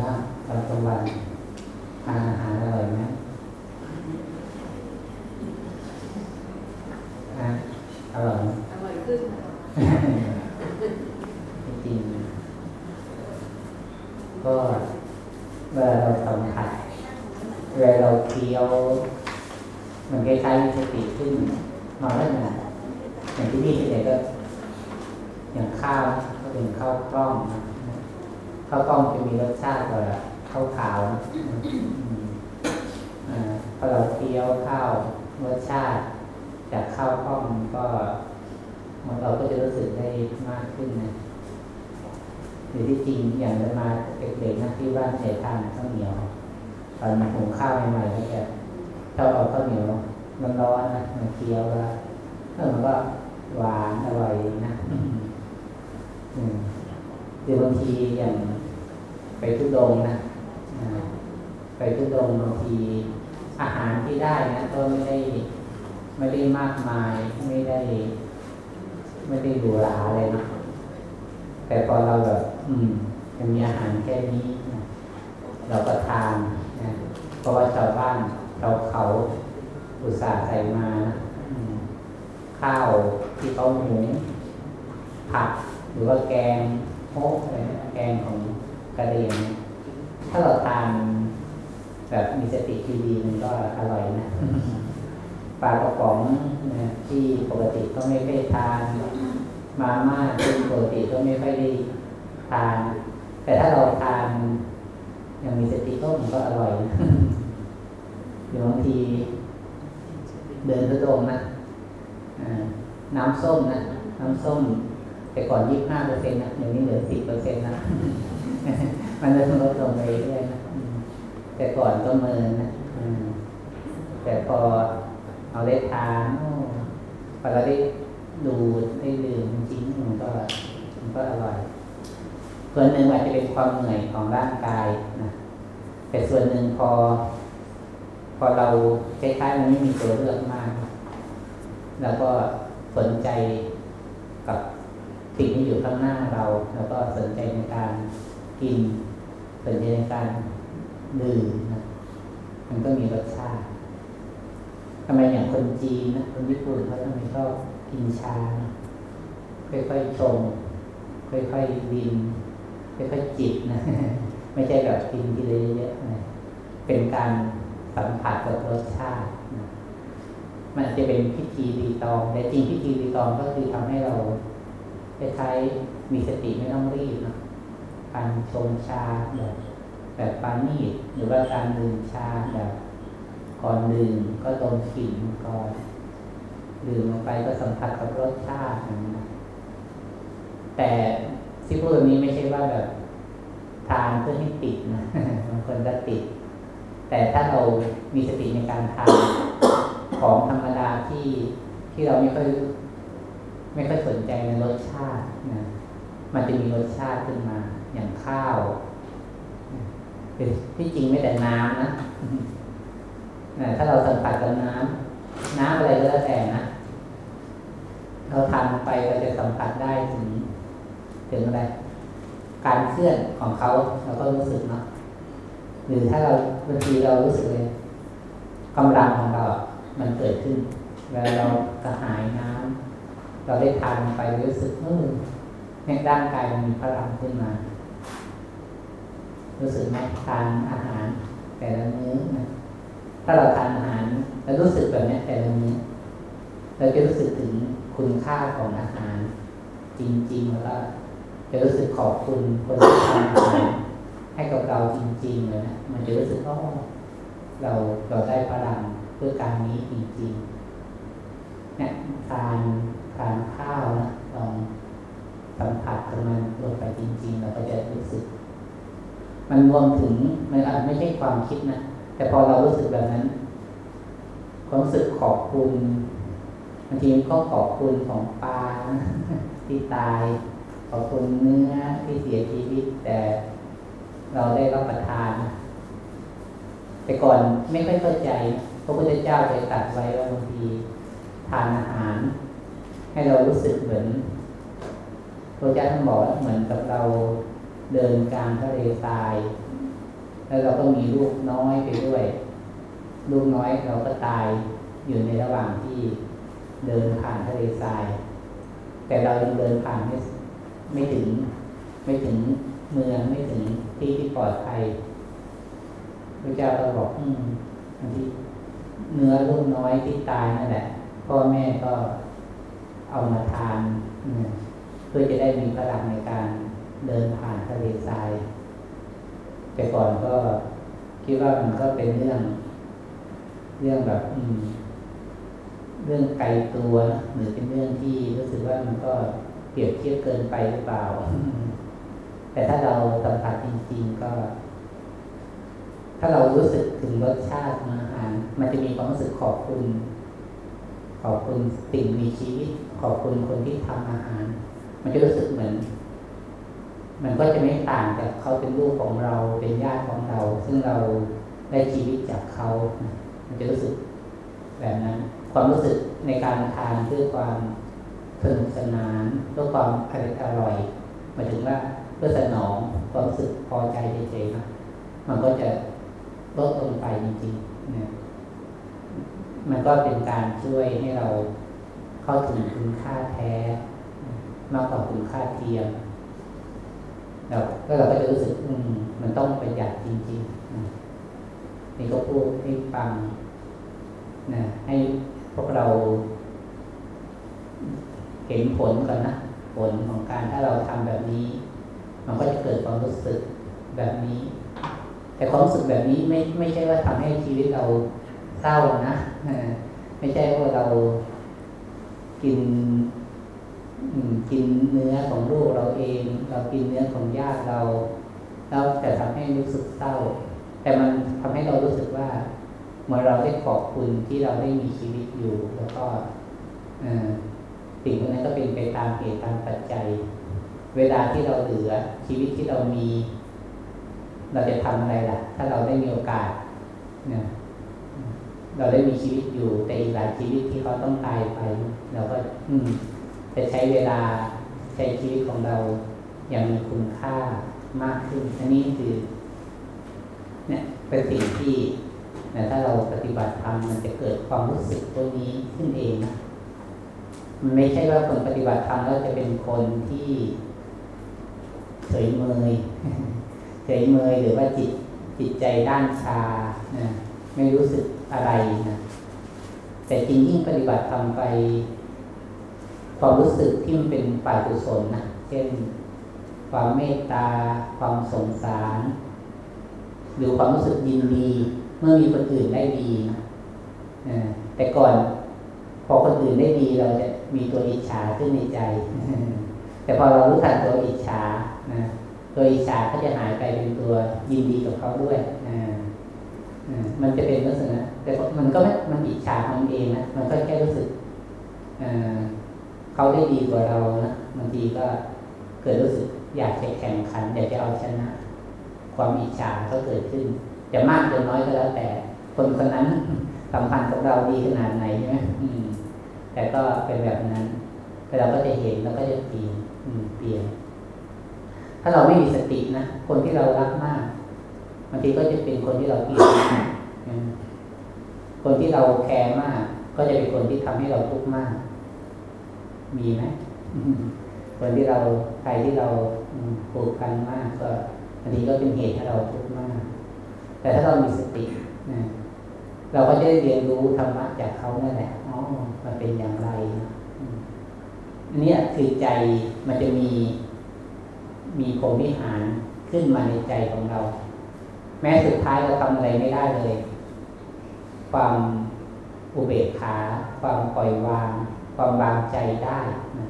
บ้าตอนกลางวันทานอาหารอร่อยไหมอะอร่อยไหมอร่อยขึ้นจริงก็เวลาเราสัมผัสเวลาเราเคี้ยว มันคล้ายๆสติขึ้นมาแล้วนะอย่างที่พี่เห็นก็อย่างข้าวก็เป็นข้าวกล้องนะ ข้าวกล้องจะมีรสชาติกว่าข้าวขาวอ่าพอเราเคี้ยวข้าวรสชาติ จากข้าวกล้องก็มันเราก็จะรู้สึกได้มากขึ้นนะหรือที่จริงอย่างจะมาเด็กๆนะที่บ้านใช้ทานข้าวเหนียวตอนหุงข้าวใหม่ๆก็จะชอบเอาข้าวเหนียวร้อนๆนะมาเคี้ยวแล้วเออมันก็หวานอร่อยนะอืมหรือบางทีอย่าง ไปทุดงนะไปทุดงบางทีอาหารที่ได้นะก็ไม่ได้ไม่ได้มากมายไม่ได้ ไม่ได้หรูหราอะไรนะแต่พอเราแบบ อืมมันมีอาหารแค่นี้นะเราก็ทานนะเพราะว่าชาวบ้านเราเขาอุตส่าห์ใส่มานะข้าวที่เขาหุงผักหรือว่าแกงโฮกอะไรนะแกงของ กะเหรี่ยงเนี่ยถ้าเราทานแบบมีสติที่ดีมันก็อร่อยนะปลากระป๋องนะที่ปกติก็ไม่ค่อยทาน มาม่าซึ่งปกติก็ไม่ค่อยได้ทาน แต่ถ้าเราทานอย่างมีสติก็มันก็อร่อยนะหรือบางทีเดินทุดงค์นะอ่าน้ำส้มนะ น้ำส้ม แต่ก่อนยี่ห้าเปอร์เซ็นต์นะเดี๋ยวนี้เหลือสิบเปอร์เซ็นต์นะ มันเริ่มลดลงไปเรื่อยนะแต่ก่อนก็เมินนะแต่พอเอาได้ทานพอเราได้ดูดได้ดื่มจริงมันก็มันก็อร่อยส่วนหนึ่งอาจจะเป็นความเหนื่อยของร่างกายนะแต่ส่วนหนึ่งพอ พอเราคล้ายๆมันไม่มีตัวเลือกมาก แล้วก็สนใจกับสิ่งที่อยู่ข้างหน้าเรา แล้วก็สนใจในการ กินสนใจในการดื่มนะมันก็มีรสชาติทำไมอย่างคนจีนนะคนญี่ปุ่นเขาทำไมชอบกินชานะค่อยๆชงค่อยๆดินค่อยๆจิบนะไม่ใช่แบบกินทีละเยอะๆนะเป็นการสัมผัสกับรสชาตินะมันจะเป็นพิธีรีตองแต่จริงพิธีรีตองก็คือทำให้เราคล้ายๆมีสติไม่ต้องรีบนะ การชงชาแบบแบบปานีตหรือว่าการดื่มชาแบบก่อนดื่มก็ดมกลิ่นก่อนดื่มลงไปก็สัมผัสกับรสชาติอย่างนั้นนะแต่ที่พูดแบบนี้ไม่ใช่ว่าแบบทานเพื่อให้ติดนะบางคนก็ติด แต่ถ้าเรามีสติในการทานของธรรมดาที่ที่เราไม่ค่อยไม่ค่อยสนใจในรสชาตินะ มันจะมีรสชาติขึ้นมา อย่างข้าวที่จริงไม่แต่น้ำนะนะถ้าเราสัมผัสกับน้ำน้ำอะไรก็แล้วแต่นะเราทานไปเราจะสัมผัสได้ถึง ถึงอะไร การเคลื่อนของเขาเราก็รู้สึกเนาะหรือถ้าเราบางทีเรารู้สึกเลยกำลังของเรา มันเกิดขึ้นเวลาเรากระหายน้ำเราได้ทานไปรู้สึกเออ ในร่างกายมันมีพลังขึ้นมา รู้สึกไหมทานอาหาร แต่ละมื้อนะถ้าเราทานอาหารแล้วรู้สึกแบบนี้แต่ละมื้อเราจะรู้สึกถึงคุณค่าของอาหาร จริงๆแล้วก็จะรู้สึกขอบคุณคนที่ทำอาหารให้กับเราจริงๆเลยนะมันจะรู้สึกว่าเราเราได้พลังเพื่อการนี้จริงๆเนี่ยทานทานข้าวนะลอง สัมผัสกับมันลงไปจริง ๆ เราก็จะรู้สึก มันรวมถึงมันอาจไม่ใช่ความคิดนะแต่พอเรารู้สึกแบบนั้น ความรู้สึกขอบคุณบางทีก็ขอบคุณของปลาที่ตาย ขอบคุณเนื้อที่เสียชีวิต แต่เราได้รับประทาน แต่ก่อนไม่ค่อยเข้าใจพระพุทธเจ้าเคยตรัสไว้ว่าบางทีทานอาหาร ให้เรารู้สึกเหมือน พระเจ้าท่านบอกว่าเหมือนกับเราเดินกลางทะเลทราย แล้วเราก็มีลูกน้อยไปด้วย ลูกน้อยเราก็ตายอยู่ในระหว่างที่เดินผ่านทะเลทราย แต่เรายังเดินผ่านไม่ไม่ถึง ไม่ถึงเมืองไม่ถึงที่ที่ปลอดภัยพระเจ้าก็บอกอืมบางทีเนื้อลูกน้อยที่ตายนั่นแหละพ่อแม่ก็เอามาทานเพื่อจะได้มีพลังในการเดินผ่านทะเลทราย แต่ก่อนก็คิดว่ามันก็เป็นเรื่อง เรื่องแบบ อืม เรื่องไกลตัวหรือเป็นเรื่องที่รู้สึกว่ามันก็เปรียบเทียบเกินไปหรือเปล่า แต่ถ้าเราสัมผัสจริง ๆ ก็ ถ้าเรารู้สึกถึงรสชาติองอาหาร มันจะมีความรู้สึกขอบคุณ ขอบคุณสิ่งมีชีวิตขอบคุณคนที่ทำอาหาร มันจะรู้สึกเหมือน มันก็จะไม่ต่างจากเขาเป็นลูกของเราเป็นญาติของเรา ซึ่งเราได้ชีวิตจากเขา มันจะรู้สึกแบบนั้น ความรู้สึกในการทานเพื่อความสนุกสนานเพื่อความอร่อยอร่อยหมายถึงว่าเพื่อสนองความรู้สึกพอใจเฉยๆนะมันก็จะลดลงไปจริงๆนะมันก็เป็นการช่วยให้เราเข้าถึงคุณค่าแท้ มากกว่าคุณค่าเทียมแล้วเราก็จะรู้สึกอืมมันต้องประหยัดจริงๆนี่ก็พูดให้ฟังนะให้พวกเรา เห็นผลก่อนนะผลของการถ้าเราทำแบบนี้ มันก็จะเกิดความรู้สึกแบบนี้ แต่ความรู้สึกแบบนี้ไม่ไม่ใช่ว่าทำให้ชีวิตเราเศร้านะไม่ใช่ว่าเรากิน กินเนื้อของลูกเราเอง เรากินเนื้อของญาติเราเราจะทำให้รู้สึกเศร้า แต่มันทำให้เรารู้สึกว่าเมื่อเราได้ขอบคุณที่เราได้มีชีวิตอยู่ แล้วก็สิ่งพวกนั้นก็เป็นไปตามเหตุตามปัจจัย เวลาที่เราเหลือชีวิตที่เรามี เราจะทำอะไรล่ะ ถ้าเราได้มีโอกาสเนี่ยเราได้มีชีวิตอยู่แต่อีกหลายชีวิตที่เขาต้องตายไป เราก็ อืม จะใช้เวลาใช้ชีวิตของเราอย่างมีคุณค่ามากขึ้น อันนี้คือเนี่ยเป็นสิ่งที่ถ้าเราปฏิบัติธรรมมันจะเกิดความรู้สึกตัวนี้ขึ้นเองนะมันไม่ใช่ว่าคนปฏิบัติธรรมแล้วจะเป็นคนที่เฉยเมยเฉยเมยหรือว่าจิตจิตใจด้านชานะไม่รู้สึกอะไรนะแต่จริงยิ่งปฏิบัติทำไป ความรู้สึกที่มันเป็นฝ่ายกุศลนะเช่น ความเมตตา ความสงสาร หรือความรู้สึกยินดีเมื่อมีคนอื่นได้ดีนะแต่ก่อนพอคนอื่นได้ดีเราจะมีตัวอิจฉาขึ้นในใจ แต่พอเรารู้ทันตัวอิจฉานะตัวอิจฉาก็จะหายไปเป็นตัวยินดีกับเขาด้วยนะมันจะเป็นลักษณะแต่มันก็ไม่มันอิจฉาของมันเองนะมันก็แค่รู้สึก เขาได้ดีกว่าเรานะบางทีก็เกิดรู้สึกอยากจะแข่งขัน อยากจะเอาชนะ ความอิจฉาก็เกิดขึ้นจะมากหรือน้อยก็แล้วแต่ คนคนนั้นสัมพันธ์กับเราดีขนาดไหนใช่ไหมแต่ก็เป็นแบบนั้นแต่เราก็จะเห็นแล้วก็จะเปลี่ยนเปลี่ยน ถ้าเราไม่มีสตินะคนที่เรารักมากบางทีก็จะเป็นคนที่เราเกลียดคนที่เราแคร์มาก ก็จะเป็นคนที่ทำให้เราทุกข์มาก มีไหมคนที่เราใครที่เราผูกพันมากก็บางทีก็เป็นเหตุให้เราทุกข์มาก แต่ถ้าเรามีสตินะเราก็จะได้เรียนรู้ธรรมะจากเขานั่นแหละอ๋อมันเป็นอย่างไรอันนี้คือใจมันจะมีมีพรมวิหารขึ้นมาในใจของเรา แม้สุดท้ายเราทำอะไรไม่ได้เลย ความอุเบกขา ความปล่อยวาง ความวางใจได้นะ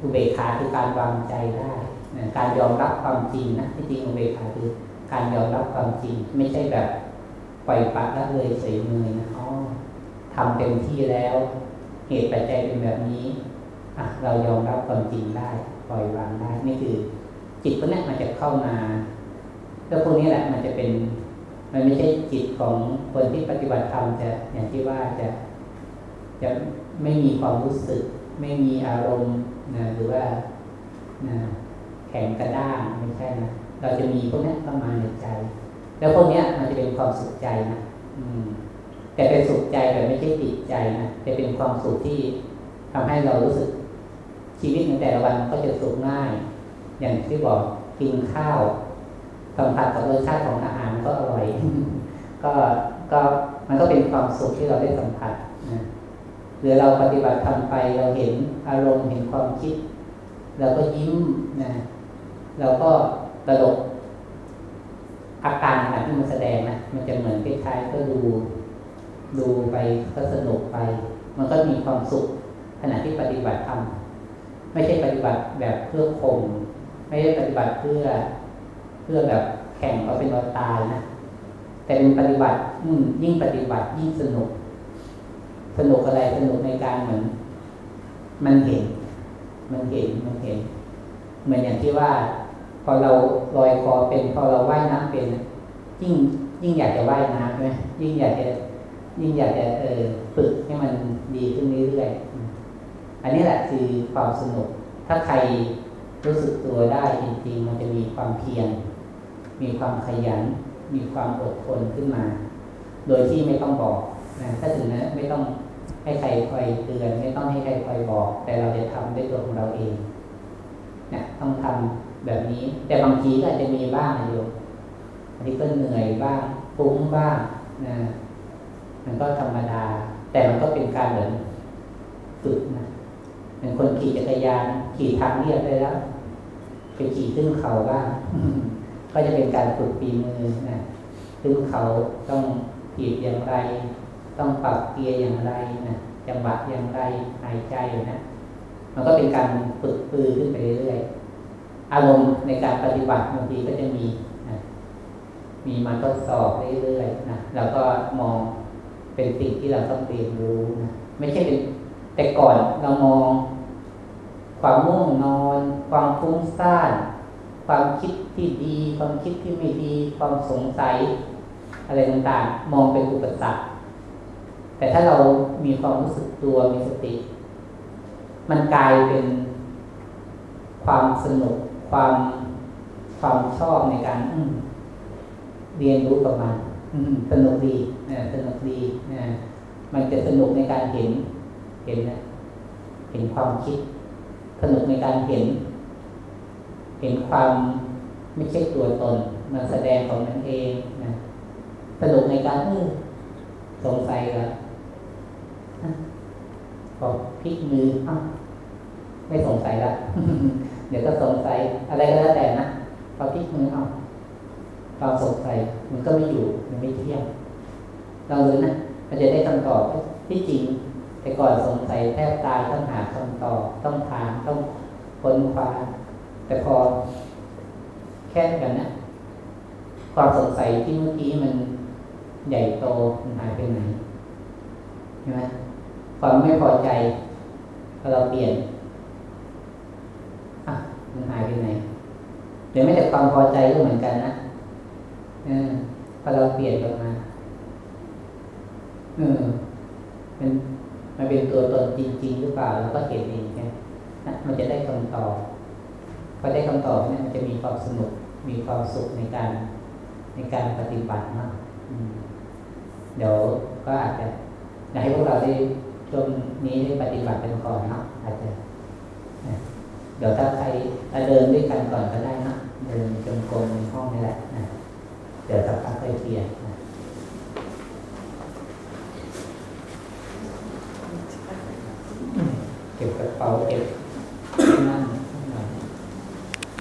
อุเบกขาคือการวางใจได้นะการยอมรับความจริงนะที่จริงอุเบกขาคือการยอมรับความจริง ไม่ใช่แบบปล่อยปละละเลยเฉยมือนะอ๋อทำเต็มที่แล้ว เหตุปัจจัยเป็นแบบนี้อะเรายอมรับความจริงได้ ปล่อยวางได้นี่คือ จิตพวกนี้มันจะเข้ามาแล้วพวกนี้แหละมันจะเป็น มันไม่ใช่จิตของคนที่ปฏิบัติธรรมจะอย่างที่ว่าจะ จะไม่มีความรู้สึก ไม่มีอารมณ์นะหรือว่านะแข็งกระด้างไม่ใช่นะเราจะมีพวกนี้เข้ามาในใจ แล้วพวกนี้ยมันจะเป็นความสุขใจนะอืม แต่เป็นสุขใจแต่ไม่ใช่ติดใจนะแต่เป็นความสุขที่ทำให้เรารู้สึกชีวิตในแต่ละวันก็จะสุขง่าย อย่างที่บอกกินข้าวสัมผัสกับรสชาติของอาหารก็อร่อย ก็ก็มันก็เป็นความสุขที่เราได้สัมผัสนะ หรือเราปฏิบัติทำไปเราเห็นอารมณ์เห็นความคิดเราก็ยิ้มนะเราก็ตลกอาการขณะที่มันแสดงนะมันจะเหมือนคล้ายๆก็ดู ดูไปก็สนุกไป มันก็มีความสุขขณะที่ปฏิบัติธรรมไม่ใช่ปฏิบัติแบบเพื่อข่มไม่ใช่ปฏิบัติเพื่อเพื่อแบบแข่งเอาเป็นเอาตายนะแต่เป็นปฏิบัติยิ่งปฏิบัติยิ่งสนุก สนุกอะไรสนุกในการเหมือน มันเห็น มันเห็นมันเห็น เหมือนอย่างที่ว่า พอเราลอยคอเป็น พอเราว่ายน้ำเป็น ยิ่งยิ่งอยากจะว่ายน้ำใช่ไหมยิ่งอยากจะ ยิ่งอยากจะเออฝึกให้มันดีขึ้นเรื่อยๆอันนี้แหละคือความสนุก ถ้าใครรู้สึกตัวได้จริงๆ มันจะมีความเพียรมีความขยัน มีความอดทนขึ้นมา โดยที่ไม่ต้องบอกนะถ้าถึงนะไม่ต้อง ให้ใครคอยเตือน ไม่ต้องให้ใครคอยบอก แต่เราจะทำด้วยตัวของเราเองนะต้องทำแบบนี้ แต่บางทีก็อาจจะมีบ้างนะโยมบางทีก็เหนื่อยบ้างฟุ้งบ้างนะมันก็ธรรมดา แต่มันก็เป็นการเหมือนฝึกนะเป็นคนขี่จักรยานขี่ทางเรียบได้แล้วไปขี่ขึ้นเขาบ้างก็จะเป็นการฝึกปีมือนะขึ้นเขาต้องขีดอย่างไร ต้องปรับเกียร์อย่างไรนะจังหวะอย่างไรหายใจนะ มันก็เป็นการฝึกปือขึ้นไปเรื่อยๆอารมณ์ในการปฏิบัติบางทีก็จะมีนะมีมาทดสอบเรื่อยๆนะแล้วก็มองเป็นสิ่งที่เราต้องเรียนรู้นะไม่ใช่เป็นแต่ก่อนเรามอง ความง่วงนอน ความฟุ้งซ่านความคิดที่ดี ความคิดที่ไม่ดี ความสงสัย อะไรต่างๆ มองเป็นอุปสรรค แต่ถ้าเรามีความรู้สึกตัวมีสติ มันกลายเป็นความสนุกความความชอบในการเรียนรู้กับมันสนุกดีนะสนุกดีนะมันจะสนุกในการเห็น เห็นนะเห็นความคิด สนุกในการเห็น เห็นความไม่ใช่ตัวตนมันแสดงของมันเองนะสนุกในการเออสงสัยละ พอพลิกมืออ้าไม่สงสัยละเดี๋ยวก็สงสัยอะไรก็แล้วแต่นะพอพลิกมือเอาความสงสัยมันก็ไม่อยู่มันไม่เที่ยงเราเลยนะมันจะได้คำตอบที่จริง แต่ก่อนสงสัยแทบตายต้องหาคำตอบต้องถามต้องค้นคว้าแต่พอแค่กันนะความสงสัยที่เมื่อกี้มันใหญ่โตมันหายไปไหนใช่ไหม ความไม่พอใจพอเราเปลี่ยนอะมันหายไปไหนเดี๋ยวไม่แต่ความพอใจก็เหมือนกันนะเออพอเราเปลี่ยนออกมาเออมันมันเป็นตัวตนจริง ๆ หรือเปล่าเราก็เห็นเองไงนะมันจะได้คำตอบพอได้คำตอบเนี่ยมันจะมีความสนุกมีความสุขในการในการปฏิบัติมากเดี๋ยวก็อาจจะอยากให้พวกเราได้ ตรงนี้ได้ปฏิบัติเป็นก่อนเนาะอาจจะนะเดี๋ยวถ้าใครเดินด้วยกันก่อนก็ได้นะเดินจงกรมในห้องนี่แหละนะเดี๋ยวสักพักค่อยเปลี่ยน